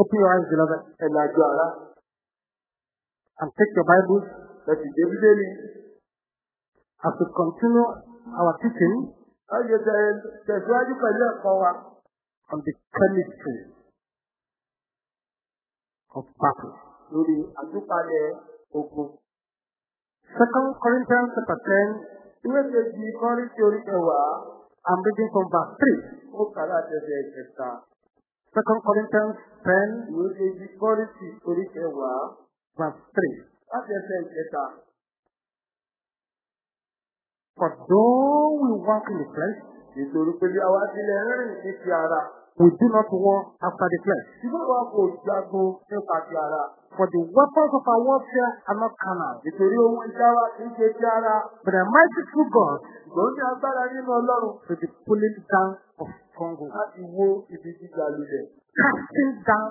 Open your eyes, beloved, ẹ̀ làjọ àrá and take your Bibles ẹ̀ sì dé bíbélì. as we continue our teaching tẹ̀- tẹ̀síwájú pẹ̀lú ẹ̀kọ́ wa on the chemistry of battle. lórí àtúpalẹ̀ ogun. Second Corinthians chapter 10, ìwé kejì kọ́ríntì orí kẹwàá I'm reading from verse 3. ó kàrà tẹ̀sẹ̀ ìkẹta. Second Corinthians 10, ìwé kejì kọ́ríntì orí kẹwàá verse 3. láti ẹsẹ̀ ìkẹta. For though we walk in the flesh, nítorí pé bí àwa tilẹ̀ rìn ní ti ara. We do not war after the flesh. ṣùgbọ́n wa kò jagun nípa ti ara. For the weapons of our warfare are not carnal, nítorí ohun ìjà wa kì í ṣe ti ara. but are mighty through God ṣùgbọ́n ní agbára nínú ọlọ́run to the pulling down of strongholds, láti wo ibi gíga lulẹ̀. casting down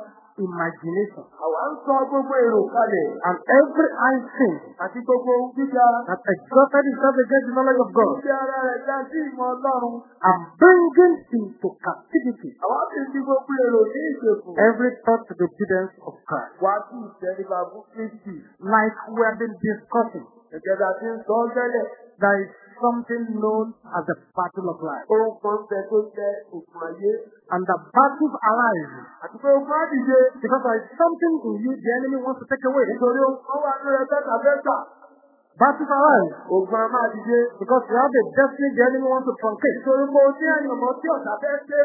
imagination àwa sọ gbogbo èrò kalẹ̀ and every high thing àti gbogbo gíga. that exalted itself against the knowledge of God, Ìṣe ara rẹ̀ dá sí ìmọ̀ ọlọ́run. and bringing into captivity Àwa ti gbogbo èrò ní ìṣègùn. every thought to the obedience of Christ. Wá sí ìtẹríba fún Kristi. Like we have been discussing, Gẹ́gẹ́ bí a ti ń sọ ọ́ tẹ́lẹ̀. there is something known as the battle of life. Ohun kan bẹ tó jẹ́ òkun ayé. And the battles arise Àti pé ogun á dìde. because there is something in you the enemy wants to take away. Nítorí kan wà ní. Battles arise Ogun á máa dìde. because you have a destiny the enemy wants to truncate. Nítorí tí fẹ́ ṣe.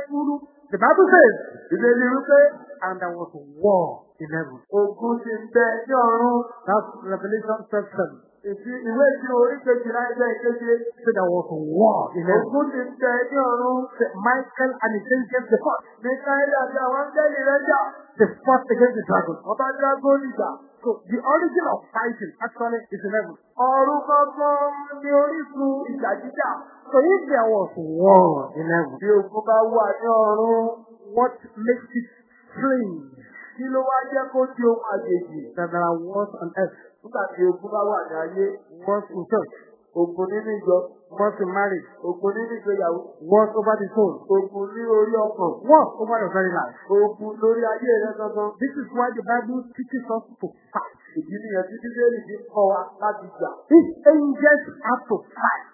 The Bible says, wípé and there was war in heaven. ogun ti ń bẹ ní ọ̀run. That's Revelation 12 7. Ìfi ìwé ìṣirò orí kejìlá ẹgbẹ́ ìkeje. So there was war in heaven. Ogun ti bẹ ní ọ̀run. Michael and his angels they fought. Míkáílì àti àwọn áńgẹ́lì rẹ̀ jà. They fought against the dragon. Wọ́n bá dágónì jà. So the origin of fighting actually is in heaven. Ọ̀run kankan ni orísun ìjà jíjà. So if there was war in heaven, Bí ogun bá wà ní ọ̀run, what makes it strange kí ló wá jẹ́ kó di ohun àjèjì? that there wars on earth, Nígbà tí ogun bá wà ní ayé, wars in church, ogun nínú ìjọ, wars in marriage, ogun nínú ìgbéyàwó, wars over the soul, ogun ní orí ọkàn, wars over your very life. ogun lórí ayé rẹ gangan. This is why the Bible teaches us to fight. Ìdí nìyẹn tí Bíbélì fi kọ́ wa láti jà. If angels have to fight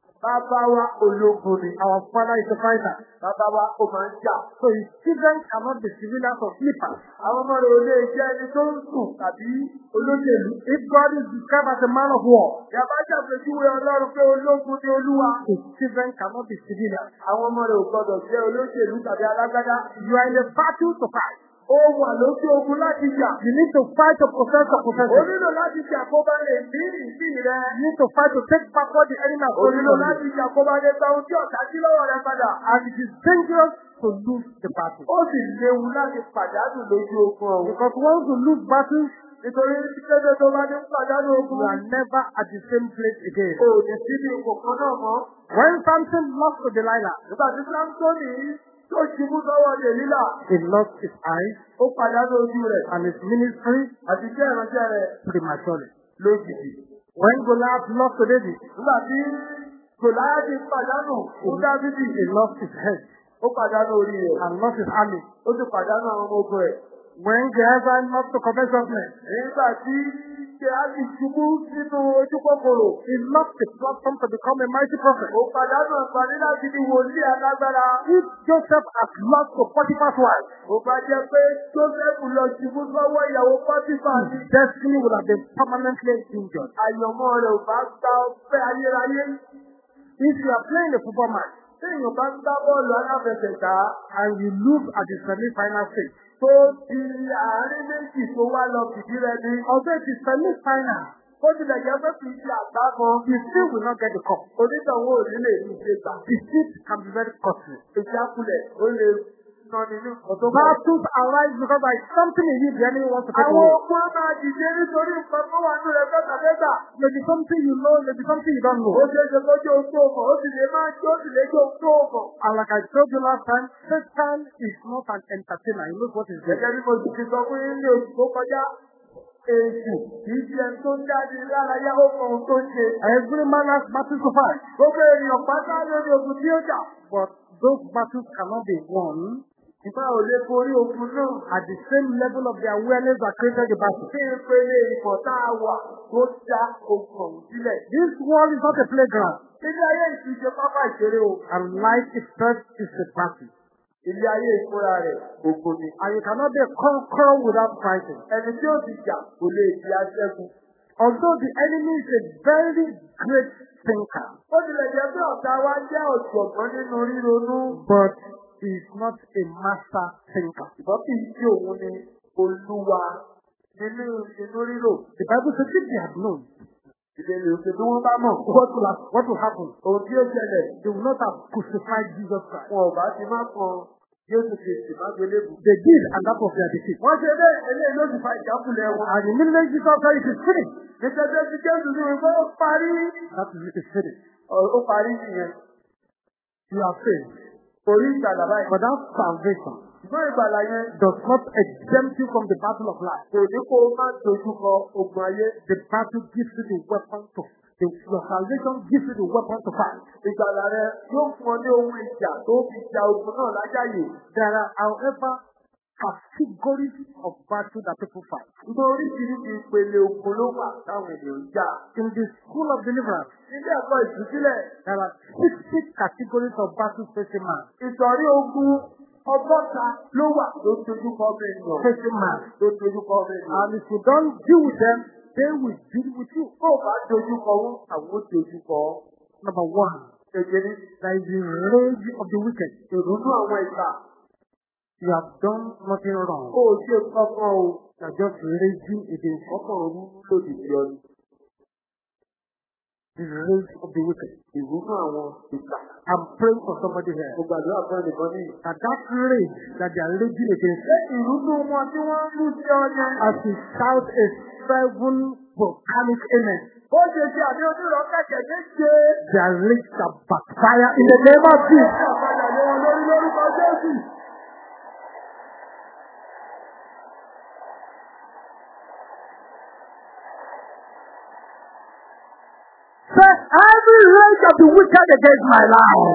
Bàbá wa ni. Our Father is a fighter. Bàbá wa ó máa. So his children cannot be civilians or sleepers. Àwọn ọmọ rẹ̀ ò lè jẹ́ ẹni tó ń sùn tàbí olóṣèlú. If God is described as a man of war, Yàbá ṣàpèjúwe Ọlọ́run pé ológun ni Olúwa. his children cannot be civilians. Àwọn ọmọ rẹ̀ ò gbọdọ̀ jẹ́ olóṣèlú tàbí alágbádá. You are in a battle to fight. Ó wà ogun láti jà. You need to fight to possess your possession. nílò láti jà kó bá lè ní ìsìn rẹ̀. You need to fight to take back what the enemy has stolen from you. láti jà kó bá lè gba ohun tí ọ̀tá sí lọ́wọ́ rẹ̀ padà. And it is dangerous to lose the battle. Ó sì léwu láti pàdánù lójú ogun ọ̀hún. Because once you lose battles, Nítorí kéde tó bá ní pàdánù you ogun. are never at the same place again. Kò ní sí ní ipò kan náà mọ́. When Samson lost to Delilah, Nígbà tí Sámsónì tó ṣubú sọ́wọ́ Dèlílà, he lost his eyes ó pàdánù ojú rẹ̀ and his ministry àti iṣẹ́ ìránṣẹ́ rẹ̀ prematurely. lójijì. When Goliath lost to David, Nígbà tí Gòláyàtì pàdánù fún Dávidi, he lost his head ó pàdánù orí rẹ̀, and lost his army. ó sì pàdánù àwọn ọmọ ogun rẹ̀. When Gehazi lost to covetousness, Nígbà tí Gehazi ṣubú sínú ojú kòkòrò, he lost the platform to become a mighty prophet. ó pàdánù àǹfààní láti di wòlíì alágbára. If Joseph has lost to Potiphar's wife, Ó bá jẹ́ pé Jósẹ́fù lọ ṣubú sọ́wọ́ ìyàwó ní his destiny would have been permanently injured. àyànmọ́ rẹ̀ ò bá gba ọpẹ́ ayérayé. If you are playing a football match Tí èèyàn bá ń gbá bọ́ọ̀lù aláfẹsẹ̀gbá and you lose at the semi-final stage, tó di àárín méjì tó wá lọ fìdí rẹ ní. although it is semi-final, Ó tilẹ̀ jẹ́ pé kì í ṣe àgbá you still will not get the cup. Onítọ̀wọ́ ò ní lè ní ṣe gbà. Defeat can be very costly. Ìjákulẹ̀ ó lè tó bá. Battles arise because there is something in you the enemy wants to take Àwọn away. ogun á máa dìde nítorí nǹkan tó wà nínú rẹ̀ fẹ́tàfẹ́tà. Maybe something you know, maybe something you don't know. Ó ṣeé ṣe kó jẹ́ tó mọ̀, ó sì lè máa jẹ́ ó sì lè jẹ́ tó mọ̀. And like I told you last time, Satan is not an entertainer. He knows what he's doing. Gẹ́gẹ́ bí mo ti sọ fún yín ní oṣù tó kọjá, èsì kì í ṣe tó ń jáde lárayá ó mọ ohun tó ń ṣe. Every man has battles to fight. Gbogbo ènìyàn pátá lórí ogun tí ó jà. But those battles cannot be won Ìgbà ò lè borí ogun náà. at the same level of the awareness that created the battle. Kí n pele ìmọ̀ tá a wà tó dá ogun sílẹ̀. This world is not a playground. Ilé ayé ìṣiṣe pápá ìṣeré o. And life itself is a battle. Ilé ayé ìfúnra rẹ̀ ogun ni. And you cannot be a conqueror without fighting. Ẹni tí ó ti jà kò lè di aṣẹ́gun. Although the enemy is a very great thinker, Ó tilẹ̀ jẹ́ pé ọ̀tá wa jẹ́ ọ̀jọ̀gbọ́n nínú ríronú. but he is not a master thinker. Ṣùgbọ́n kì òun ni olúwa nínú inú rírò. The Bible says if they had known Ìbéèrè òkè bí wọ́n bá mọ̀. what will, have, what will happen, Ohun tí they will not have crucified Jesus Christ. wọn ò bá ti má kan Jésù Kristi má gbélébù. They did, and that was their defeat. Wọ́n ṣe bẹ́ẹ̀ eléyìí ló sì fa ìjákulẹ̀ wọn. And immediately Jesus said, it is finished. Nítorí tí Jésù ní wípé parí. That is, it is finished. Ó parí nìyẹn. You are saved. Orí ìgbàlà báyìí. But that salvation Ṣùgbọ́n ìgbàlà yẹn does not exempt you from the battle of life. kò ní kó o má dojú kọ ogun ayé. The battle gives you the weapon to the, your salvation gives you the weapon to fight. Ìgbàlà rẹ yóò fún ọ ní ohun ìjà tó fi ja ogun náà lájàyè. There are, however, categories of battle that people fight. Nítorí oríṣiríṣi ìpele ogun ló wà táwọn ènìyàn ń jà. In the school of deliverance, Nílé ẹ̀kọ́ ìtúsílẹ̀, there are 60 categories of battles facing man. ìsọ̀rí ogun ọgọ́ta ló wà tó dojú kọ ọmọ ènìyàn. Facing man. Tó dojú kọ ọmọ ènìyàn. And if you don't deal with them, they will deal with you. Tó o bá dojú kọ wọn, àwọn ó dojú kọ. Number one, Kékeré, there is the rage of the wicked. ìrúnú àwọn ìgbà. You have done nothing wrong. Ó ṣe kankan o. You are just raging against Ọkàn òun lòdì sí ọ the rage of the wicked. Ìrúnú àwọn ìgbà. I'm praying for somebody here. Mo gbàdúrà fún ẹnìkan ní. That that rage that they are raging against, Ṣé ìrúnú wọn tí wọ́n ń lù sí ọ yẹn? as you shout a seven volcanic amen, Ó ṣe ṣe àbí onírọ̀ kẹ̀kẹ́ méje. their rage shall backfire in the name of Jesus. Àpàdà lé wọn lórí lórúkọ Jésù. Say every rage of the wicked against my life.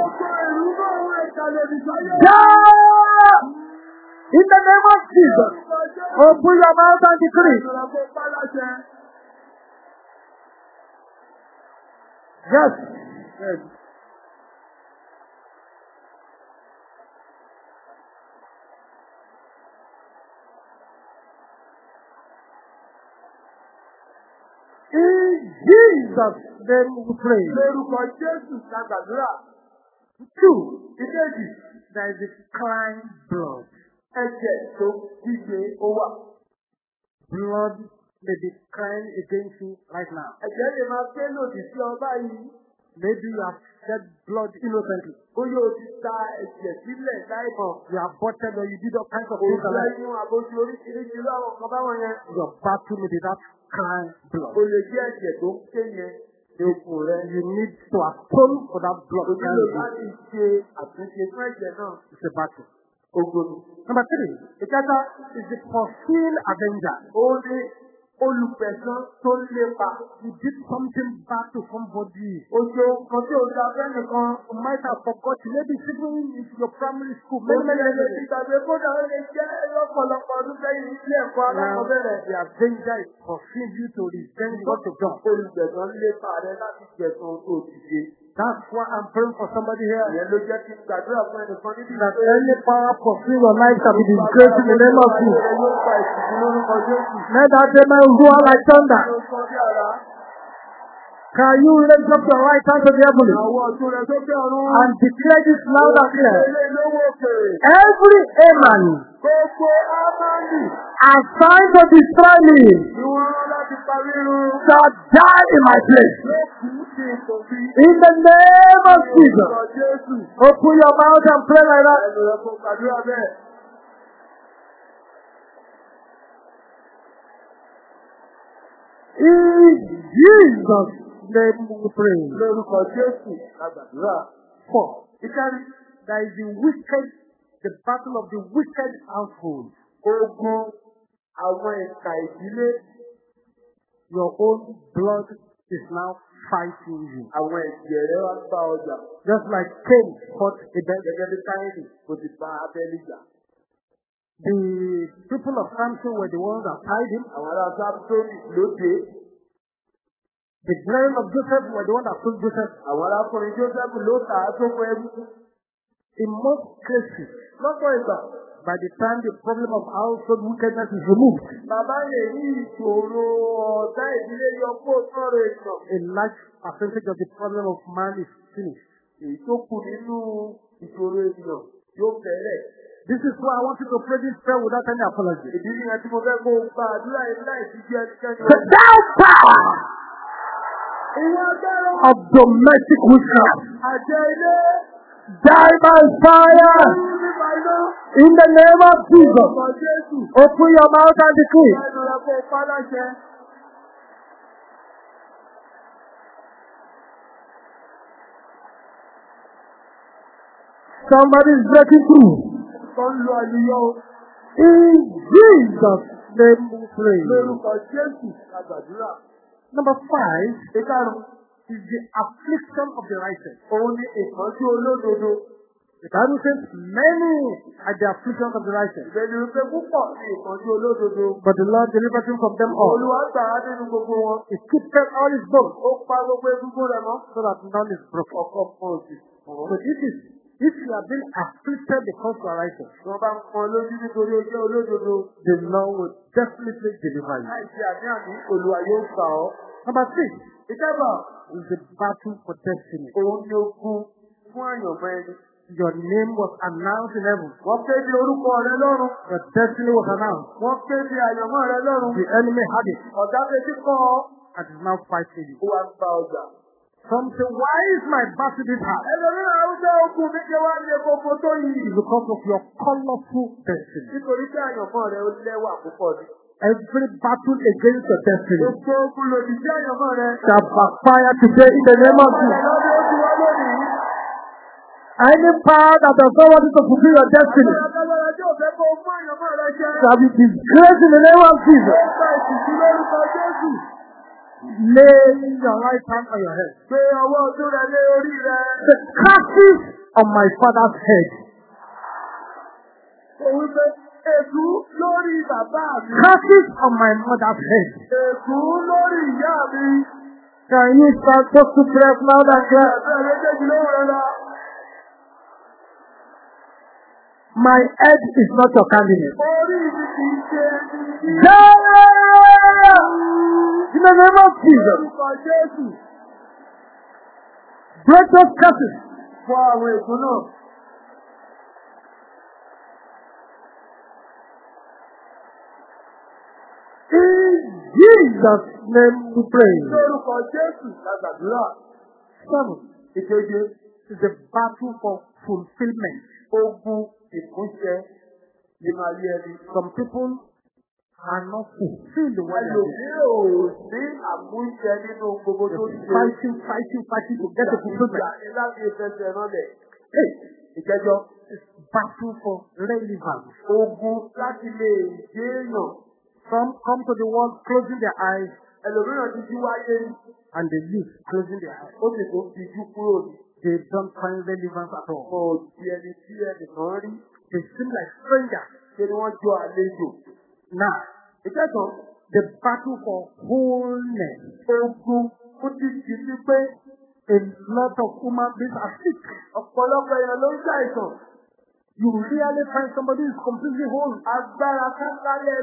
Die in the name of Jesus. Open your mouth and decree. Láṣẹ. Yes. Jesus' name we pray. Lórúkọ Jésù la gbàdúrà. Two, Ìkejì, there is a crying blood. ẹ̀jẹ̀ tó kígbe ó wà. Blood may be crying against you right now. Ẹ̀jẹ̀ lè máa ké lòdì sí ọ báyìí. Maybe you have shed blood innocently. Bóyá o ti ta ẹ̀jẹ̀ sílẹ̀ láìmọ̀. You have aborted or you did all kinds of things that. lẹ́yìn àbójú oríṣiríṣi láwọn kan báwọn yẹn. Your battle may be that crying blood. O lè jẹ́ ẹ̀jẹ̀ tó ń ké yẹn okùn rẹ. You need to atone for that blood O nílò crying blood. láti ṣe àtúnṣe fún ẹ̀jẹ̀ náà. It's a battle. Ogun. Number three, ìkẹta is the pursuing avenger. Ó ní olùpẹ̀sán tó lépa. You did something bad to somebody. O ṣe nǹkan tí o ṣe afẹ́ nìkan. You might have forgotten. Maybe it's even in your primary school. Mo Many, ní many ẹni years tí ago. gbàgbé kódà ó lè jẹ́ lọ́pọ̀lọpọ̀ ọdún sẹ́yìn ilé ẹ̀kọ́ alákọ̀ọ́bẹ̀rẹ̀. the avenger is pursuing you to revenge what you've done. Olùgbẹ̀sán lépa rẹ láti gbẹ̀sán tó ti ṣe. That's why I'm praying for somebody here. Ìyẹn ló jẹ́ kí n gbàdúrà fún ẹnìkan níbi That any power pursuing your life shall be disgraced in the name of Jesus. Let that amen roar like thunder. Can you raise up your right hand to the heavenly? And declare this loud and clear? Every Amen assigned to destroy me shall die in my place. In the name of Jesus, open your mouth and pray like that. In Jesus' name we pray. Lórúkọ Jésù la gbàdúrà. Four. Ìkẹrin, There is the wicked, the battle of the wicked household. ogun àwọn ẹ̀ka ìdílé, Your own blood is now fighting you. àwọn ẹ̀jẹ̀ rẹ̀ wá bá ọjà. Just like Cain fought Abel. Gẹ́gẹ́ bí Káyìnì kò ti bá Abẹ́lí jà. The people of Samson were the ones that tied him. Àwọn ará Sámsónì lóde. The brethren of Joseph were the ones that took Joseph. Àwọn arákùnrin Jósẹ́fù ló tà á tó fún ẹrú. In most cases, Lọ́pọ̀ ìgbà, by the time the problem of household wickedness is removed, bàbá lè ìṣòro ọ̀tá ìdílé yọ kó sọ̀rọ̀ èèyàn. a large percentage of the problem of man is finished. Èyí tó kù nínú ìṣòro ènìyàn yóò bẹ̀rẹ̀. This is why I want you to pray this prayer without any apology. Ìdí tí mo fẹ́ kó o gba àdúrà yìí láì jẹ́ ẹnikẹ́ni. The thou power of domestic witchcraft, die by fire in the name of Jesus. Open your mouth and decree. Somebody is breaking through. In Jesus' name we pray. Number five Ìkarùn-ún, is the affliction of the righteous. òun ni ìtọ́jú olódodo. The Bible says many are the afflictions of the righteous, Ìbẹ̀ni wípé púpọ̀ ni ìtọ́jú olódodo. but the Lord delivered him from them all. Olúwa gbà á nínú gbogbo wọn. He keepeth all his bones Ó pa gbogbo egungun rẹ̀ mọ́. so that none is broken. Ọkọ̀ kan òsì. So it is if you have been afflicted because you are righteous, Tí wọ́n bá ń pọn lójú nítorí ó jẹ́ olódodo. the Lord will definitely deliver you. Láìsí àní àní, Olúwa yóò gbà ọ́. Number six is the battle for destiny. òun ni ogun fún àyànmọ́ ẹni. Your name was announced in heaven. Wọ́n kéde orúkọ rẹ lọ́run. Your destiny was announced. Wọ́n kéde àyànmọ́ rẹ lọ́run. The enemy had it Ọ̀gá fetí kọ́ ọ. and is now fighting you. Ó wá ń gba ọjà. Some say, why is my battle this hard? Ẹlòmíràn àwùjọ ogun mi jẹ́ wá ní epo tó yìí. It's because of your colorful destiny. Nítorí tí àyànmọ́ rẹ̀ ó lẹ́wà púpọ̀ ni. Every battle against your destiny Gbogbo ogun lòdì sí àyànmọ́ rẹ̀. shall backfire today in the name of Ọ̀rẹ́ Jesus. lọ́dún ó ti lónìí. Any power that does not want you to fulfill your destiny shall be disgraced in the name of Jesus. Lay your right hand on your head. Gbé ọwọ́ ọdún rẹ̀ lé orí rẹ̀. The curses on my father's head, Kò wípé ègú lórí bàbá mi. curses on my mother's head. Ègú lórí ìyá mi. Can you start just to press loud and clear? Méjèèjì lọ. My head is not your candidate. Orí mi kì í ṣe ẹni. Yeah! In the name of Jesus, break those curses. Fọ àwọn ègún náà. In Jesus' name we pray. Lórúkọ Jésù la gbàdúrà. Seven Ìkeje, is the battle for fulfillment. ogun nínú ayé ẹni. Some people are not fulfilled doing. Ẹlòmíràn ò ní àmúṣẹ nínú gbogbo tó ń ṣe. Fighting, fighting, fighting to get the fulfillment. Ìjà ni láti ìfẹsẹ̀ Ìkẹjọ, it's battle for relevance. ogun láti lè dé èèyàn. Some come to the world closing their eyes Ẹlòmíràn ti jú wáyé ní. and they leave closing their eyes. Ó sì tó fi jú kúrò ní. They don't find relevance at all. Kò di ẹni tí ẹnìkan rí. They seem like strangers. Ṣé ni wọ́n jọ àlejò? Now, Ìkẹsàn, the battle for wholeness. ogun ó ti di sí pé A lot of human beings are sick. ọ̀pọ̀lọpọ̀ èèyàn ló ń ṣàìsàn. You rarely find somebody who is completely whole. Agbára kákálẹ̀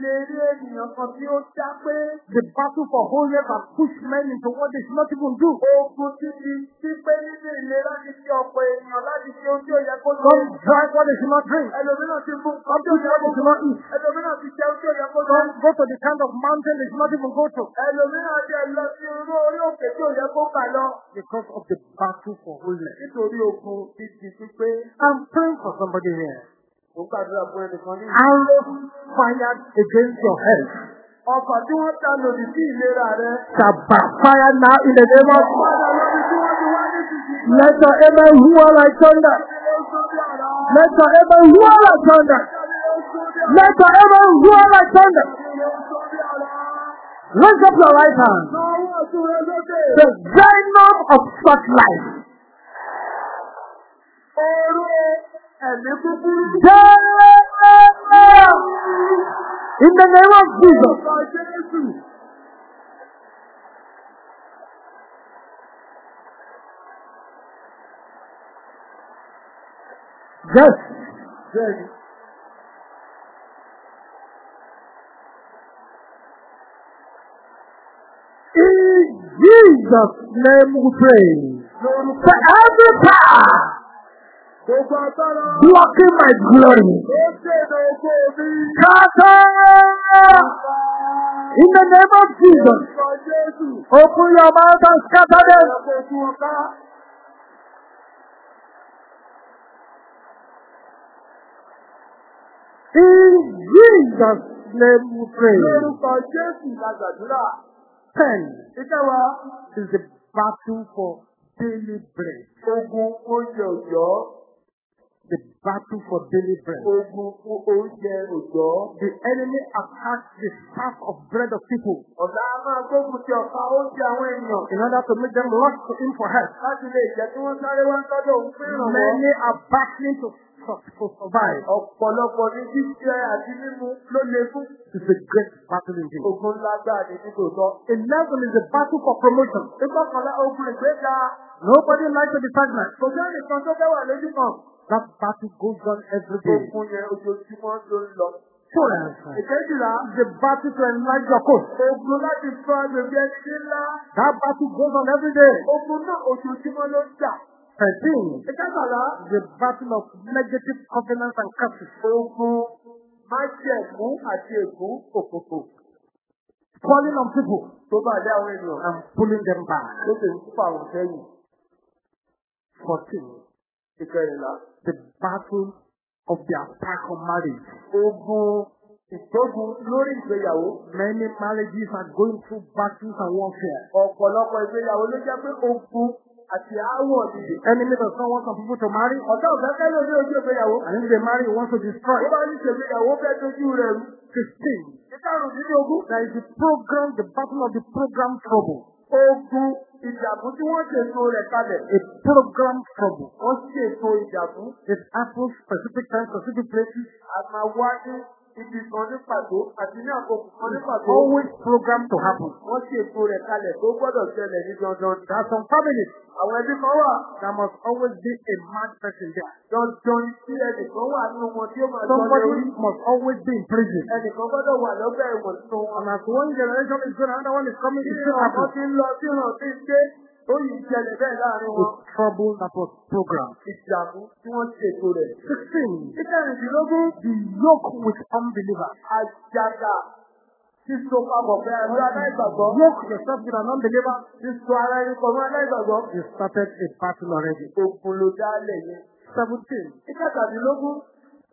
lè rí ènìyàn kan tí ó já pé The battle for wholeness has pushed men into what they should not even do. ogun ti di sí pé nínú ìlera láti ṣe ọ̀pọ̀ èèyàn láti ṣe ohun tí ó yẹ kó ṣe. Some drink what they should not drink. Ẹlòmíràn ti mú Some nǹkan tí ó eat yẹ what kó they should not eat. Ẹlòmíràn ti jẹ ohun tí ó yẹ kó ṣe. Some go to the kind of mountain they should not even go to. Ẹlòmíràn jẹ lọ sí irú orí òkè tí ó yẹ kó gbà lọ. Because of the battle for wholeness. Nítorí ogun ti di sí pé I'm praying for somebody here. Arrows fired against your health. Ọkọ̀ tí wọ́n ta lòdì sí ìlera rẹ̀. shall backfire now in the name of. Let your amen roar like thunder. Let your amen roar like thunder. Let your amen roar like thunder. Raise up your right hand. The venom of such life. Ẹ̀mí kúkúrú. In the name of Jesus. Yes. Bẹ́ẹ̀ni. In Jesus' name we pray. For every power. Blocking my glory. Scatter! In the name of Jesus. Open your mouth and scatter them. In Jesus' name we pray. Ten is the battle for daily bread. Ogun oúnjẹ òjọ́. The battle for daily bread. Ogun fún oúnjẹ òjọ́. The enemy attacks the staff of bread of people Ọ̀gá a máa gbógun ti ọ̀pá oúnjẹ àwọn èèyàn. in order to make them rush to him for help. Láti lè jẹ́ kí wọ́n sáré wá ń tọ́jú òun fún ìrànwọ́. Many are battling to, to survive. Ọ̀pọ̀lọpọ̀ ní jíjẹ àti mímu ló le fún. It's a great battle indeed. Ogun ńlá gbà ní nítòótọ́. Eleven is the battle for promotion. Ìgbọ́kànlá ogun ìgbéga. Nobody likes to be stagnant. Kò jẹ́ nìkan tó fẹ́ wà lójú kan. That battle goes on every day. Ogun yẹn ojoojúmọ́ ló ń lọ. Ìkejìlá. the battle to enlarge your coast. Ogun láti fọ́ agbègbè ẹni ńlá. That battle goes on every day. Ogun náà ojoojúmọ́ ló ń jà. Thirteen Ìkẹtàlá. is the battle of negative covenants and curses. Ogun májẹ̀mú àti ègún òkòkò Calling on people tó bá dé àwọn ènìyàn and pulling them back. ló sì ń fà wọ́n sẹ́yìn. Fourteen, Ìkẹrìnlá. the battle of the attack on marriage. Ogun ìtógun lórí ìgbéyàwó. Many marriages are going through battles and warfare. Ọ̀pọ̀lọpọ̀ ìgbéyàwó ló jẹ́ pé ogun àti aáwọ̀ ni. The enemy does not want some people to marry, Ọ̀gá kẹ́lẹ́ ní ojú ìgbéyàwó. and if they marry, he wants to destroy. Ó bá ní ìṣègbéyàwó fẹ́ dojú rẹ̀ rú. Fifteen, Ìkarùn-ún-dín-ogún. there is the program, the battle of the program trouble. Ogun ìdààmú tí wọ́n ṣètò rẹ̀ kalẹ̀. A program trouble. Wọ́n ṣètò ìdààmú. It happens specific times, specific places. Ní ibi kan ní pàtó àti ní àkókò kan ní pàtó. Always program to happen. Wọ́n ṣètò rẹ̀ kalẹ̀ tó gbọ́dọ̀ ṣẹlẹ̀ ní dandan. There are some families Àwọn ẹbí kan wà. There must always be a mad person there. Dandan tí ẹnìkan wà nínú wọn tí ó máa lọ Somebody lórí. must always be in prison. Ẹnìkan gbọ́dọ̀ wà lọ́gbà ẹ̀wọ̀n nínú wọn. And as one generation is going, another one is coming, happens. ti ń lọ sí ìràn tí ń dé, ó yìí ṣẹlẹ̀ bẹ́ẹ̀ láàárín wọn. The trouble that was programmed. Ìdààmú tí wọ́n ṣètò rẹ̀. 16. Ìkẹrìndínlógún. The yoke with unbelievers. Àjàgà síso papọ̀ fẹ́ ẹ̀rọ aláìgbàgbọ́. Yoke yourself with an unbeliever. Síso ara ẹni pọ̀ mọ́ aláìgbàgbọ́. You started a battle already. Ogun ló dálẹ̀ yẹn. 17. Ìkẹtàdínlógún.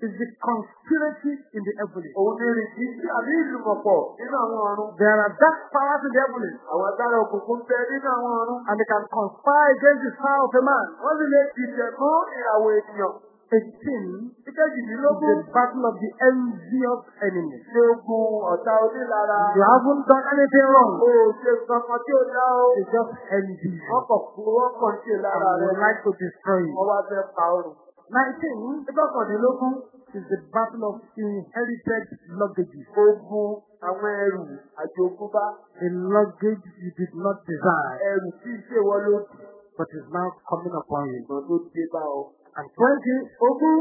Is the conspiracy in the heavens. Òun ni rìndí sí àbí ìlùmọ̀pọ̀ nínú àwọn ọ̀run. There are dark powers in the heavens. Àwọn agbára òkùnkùn bẹ nínú àwọn ọ̀run. And they can conspire against the star of a man. Wọ́n sì lè dìtẹ̀ fún ìràwọ̀ ènìyàn. 18. Is Ìkejìdínlógún. the battle of the envious enemy. Ṣé ogun ọ̀tá onílara? You haven't done anything wrong. O ṣe kankan tí ó dá o. They just envy. Wọ́n kàn fún wọ́n kàn ṣe lára rẹ̀. would like to destroy you. Wọ́n wá fẹ́ pa ọrùn. 19 Ìkọkàndínlógún. is the battle of inherited luggages. Ogun àwọn ẹrù àjogúnbá. A luggage you did not desire, Ẹrù tí ìṣèwọ́ ló dì. but is now coming upon you. Ìgbọ̀n tó dé bá ọ. And 20 ogún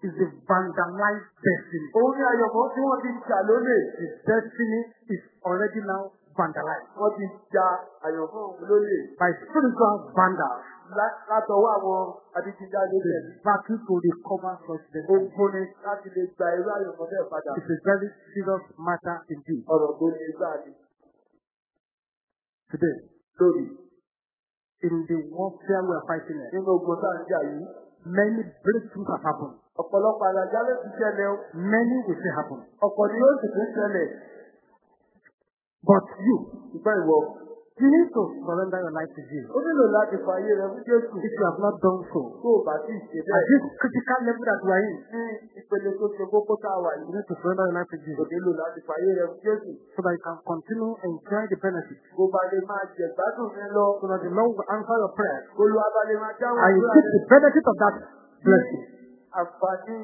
is the vandalized destiny. Ni àyọ̀mọ́ tí wọ́n ti jà lólè. The destiny is already now vandalized Wọ́n ti ja òun lólè. by spiritual vandals. Lá- Látọwọ́ àwọn adigunjalè tẹ̀lé. battle to recover destiny. Ogun ni láti lè gba irú àyọ̀mọ́ bẹ́ẹ̀ padà. It's a very serious matter indeed. Ọ̀rọ̀ tó lè gbà ní. Today, Lórí. in the warfare we are fighting it, Nínú ogun tá à ń jà yìí. many breakthroughs have happened. Ọ̀pọ̀lọpọ̀ àjálẹ̀ ti ṣẹlẹ̀ o. Many will still happen. Ọ̀pọ̀ ni yóò sì tún ṣẹlẹ̀. But you, Ṣùgbọ́n ìwọ, you need to surrender your life to Jesus. ó nílò láti ayé rẹ fún Jésù. If you have not done so, Tó o bá sì ṣe at this critical level that we are in, ní ìpele tó ṣe kókó tá a wà you need to surrender your life to Jesus nílò láti ayé rẹ fún Jésù. so that you can continue enjoying the benefits. Kó ba lè máa jẹ gbádùn rẹ lọ. So that the Lord will answer your prayer. Olúwa bá lè máa dáhùn And you keep the benefit of that blessing. Àǹfààní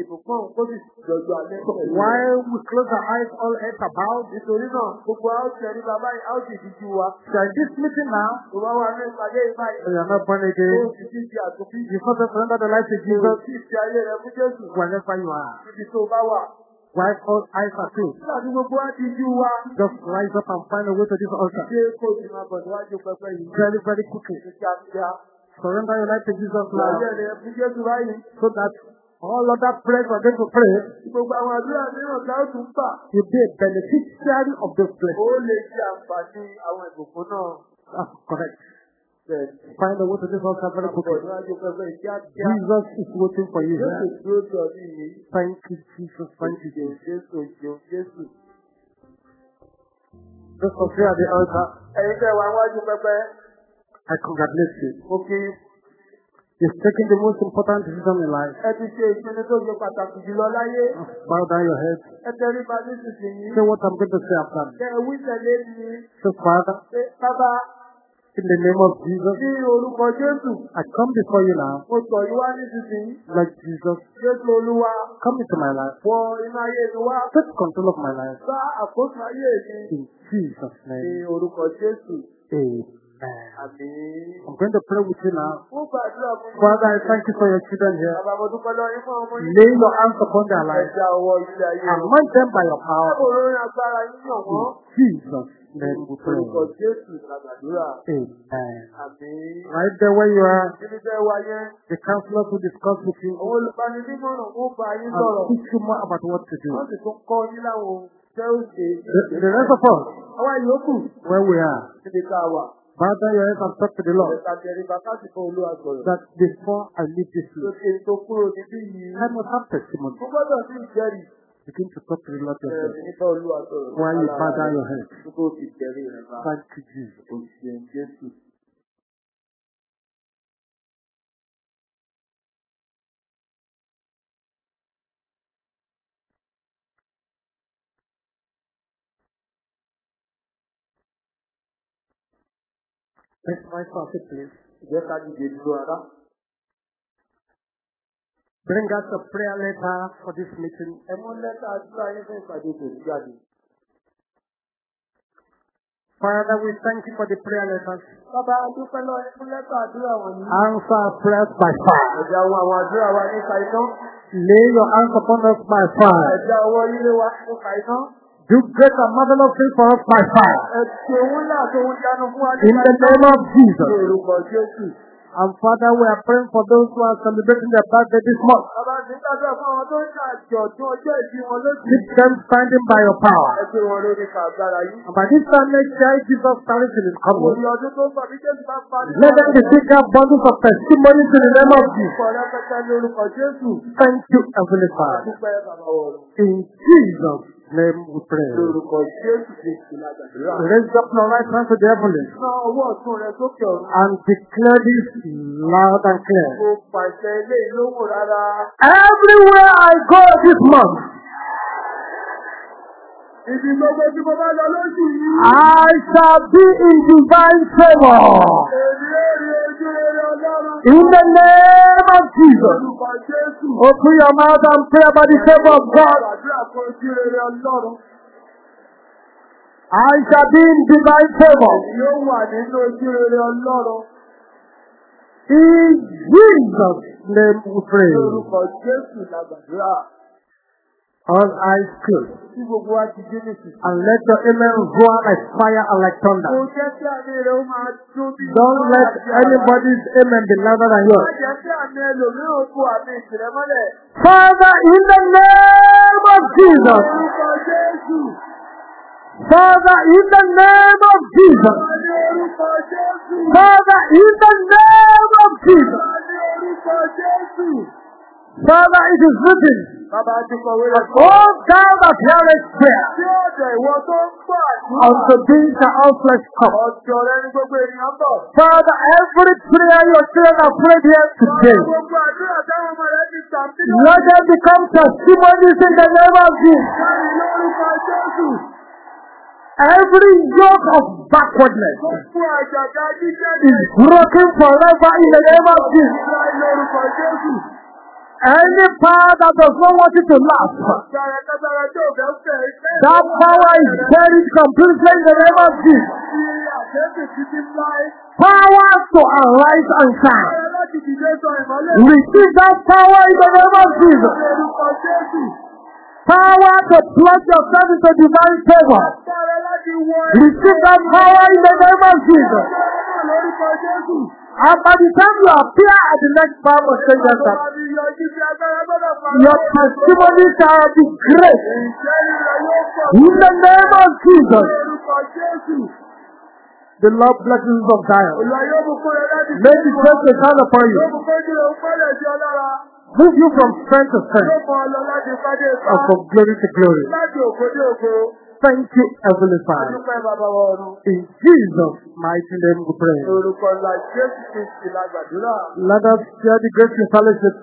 ìbùkún kó sì jọjọ alẹ́ So pẹ̀lú rẹ. while we close our eyes all heads about, Nítorí náà, gbogbo a ó tẹ̀lé bàbá yìí, a ó wa. are in this meeting now, Tó bá wà ní ìpàdé and you are not born ó again. sì ti di àtúnbí. You first surrender the life to Jesus sí ìfẹ́ ayé rẹ fún Jésù. wherever you are. Níbi tó bá wà. While all eyes are closed, gbogbo wa ti wa. just rise up and find a way to this altar. Ṣé kò sì máa bọ̀ níwájú pẹpẹ yìí? Very, very quickly. Surrender your life to Jesus Ìgbà now rẹ fún Jésù báyìí. so that all other prayers are going to pray Gbogbo àwọn àdúrà mìíràn tá ó tún gbà. will be a beneficiary of those Ó blessings. lè ṣe àǹfààní àwọn ìbùkún náà. That's correct. Bẹ́ẹ̀ni. Find a way to this pẹpẹ yìí kíákíá. Jesus is waiting for you. Thank you, Jesus. Thank you, Jesus. Those of you at the altar. I congratulate you. Kí You've taken the most important decision in life. ẹ ti ṣe ìpinnu tó ṣe pàtàkì jùlọ láyé. Bow down your head. Ẹ tẹrí ba nísinsìnyí. Say what I'm going to say after ẹ wí tẹ̀lé mi. Say, Father, Pé bàbá in the name of Jesus, ní orúkọ Jésù. I come before you now. Mo tọ̀ yín wá nísinsìnyí. Like Jesus, Jésù Olúwa. come into my life. Wọ inú ayé mi wá. Take control of my life. Bá àkóso ayé mi. In Jesus' Ní name. orúkọ Jésù. Amen. Àmín. I'm going to pray with you now. Father, I thank you for your children here. Lay your hands upon their lives. Anoint them by your power. In Jesus' name we pray. Amen. Right there where you are, the counselors will discuss with you and teach you more about what to do. The, the rest of us, where we are, down your heads and talk to the Lord that before I leave this place. I must have testimony. Begin to talk to the Lord yourself while you down your head. Thank you, Jesus. Rise for it, please. Ìjẹ́ ká dìde dúró ara. Bring us a prayer letter for this meeting. Ẹ mú lẹ́tà àdúrà yín fún ìpàdé tòun jáde. Father, we thank you for the prayer letters. Bàbá a dúpẹ́ lọ fún lẹ́tà àdúrà wọ̀nyí. Answer our prayers by fire. Ẹ̀dá àwọn àwọn àdúrà wa nípa iná. Lay your hands upon us by fire. Wa nípa iná. Do great and marvelous things for us by fire. In the name of Jesus. And Father, we are praying for those who are celebrating their birthday this month. Keep them standing by your power. And by this time next year, Jesus Christ is coming. Let them be bigger bundles of testimonies in the name of Jesus. Thank you, Heavenly Father. In Jesus' name we pray. Lórúkọ Jésù Kristi lágbàdúrà. Raise up your right hand to the heavens Ná ọwọ́ ọ̀tún rẹ sókè ọ̀run. and declare this loud and clear. Mo pàṣẹ ilé ìlówó rárá. Everywhere I go this month, Ibi gbogbo tí mo bá lọ lóṣù yìí. I shall be in divine favor. Ó In the name of Jesus. Open your mouth and pray about the favor of God. I shall be in divine favor. In Jesus' name we pray. All eyes closed. Tí gbogbo wa ti dé nísinsìnyí. And let your amen roar like fire and like Kò thunder. jẹ́ kí àmì rẹ̀ ó máa dún bí Don't let anybody's amen be louder than Má yours. jẹ́ kí àmì ẹlòmíràn kó àmì ìtìrẹ mọ́lẹ̀. Father, in the name of Jesus. Orúkọ Jésù. Father, in the name of Jesus. Father, in the name of Jesus. Father, it is written Bàbá ti kọ̀wé rẹ̀ fún. O thou that hearest prayer, Tí ìwọ tó ń gbọ́ àdúrà. unto thee shall all flesh come. Ọ̀dọ̀ rẹ ni gbogbo ènìyàn ń bọ̀. Father, every prayer your children have prayed here today, Gbogbo àdúrà táwọn ọmọ rẹ ti tàbí let them become testimonies in the name of Jesus. lórúkọ Jésù. Every yoke of backwardness is broken forever in the name of Jesus. Any power that does not want you to fẹ́. that power is buried completely in the name of Jesus. Power to arise and shine. Receive that power in the name of Jesus. Power to plunge yourself into divine favor. Receive that power in the name of Jesus. And by the time you appear at the next Bible exchange center, your testimony shall be great. In the name of Jesus, the Lord blessings of Zion. May the to shine upon you. Move you from strength to strength and from glory to glory. Thank you, Heavenly Father. In Jesus' mighty name we pray. Lórúkọ ńlá Jésù Kristi la gbàdúrà. Let us share the grace in fellowship.